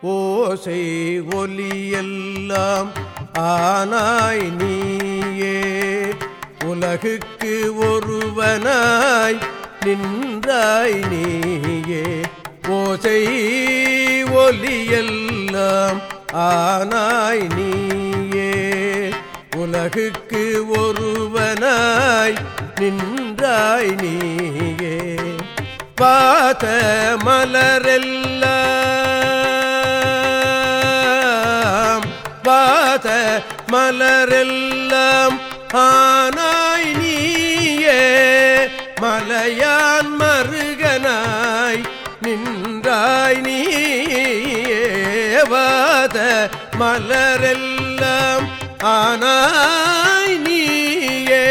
ஓசை ஒலியெல்லாம் ஆனாய் நீயே. உலகுக்கு ஒருவனாய் நின்றாய் நீயே. ஓசை ஒலியெல்லாம் ஆனாய் நீயே. உலகுக்கு ஒருவனாய் நின்றாய் நீயே. பாத மலரெல்லாம் பாத மலரெல்லாம் ஆனாய் நீயே. மலையான் மருகனாய் நின்றாய் நீயே. மலரெல்லாம் ஆனாய் நீயே.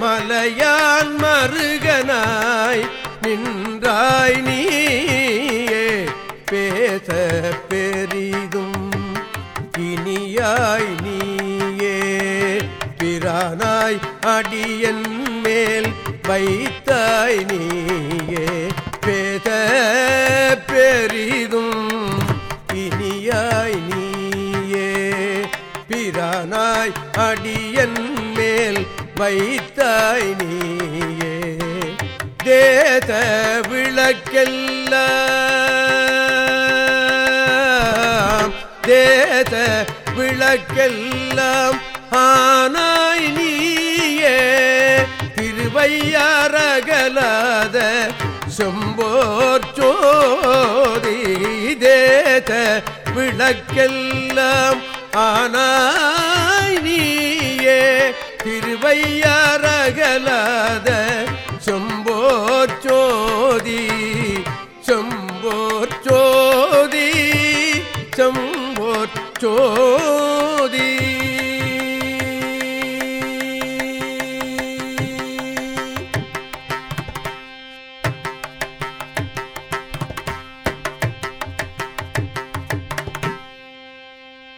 மலையான் மருகனாய் நின்றாய் நீயே. பேச பே பிரானாய் நீயே. பிரானாய் அடியன் மேல் வைத்தாய் நீயே. பேத பெரிதும் இனியாய் நீயே. பிரானாய் அடியன் மேல் வைத்தாய் நீயே. தேத விளக்கெல்லாம் தேத விளக்கெல்லாம் ஆனாய் நீயே. திருவையாரகலாத சொம்போர் தேத விளக்கெல்லாம் ஆனாய் நீயே. திருவையாரகலாத சொம்போர் சோதி சொம்போர்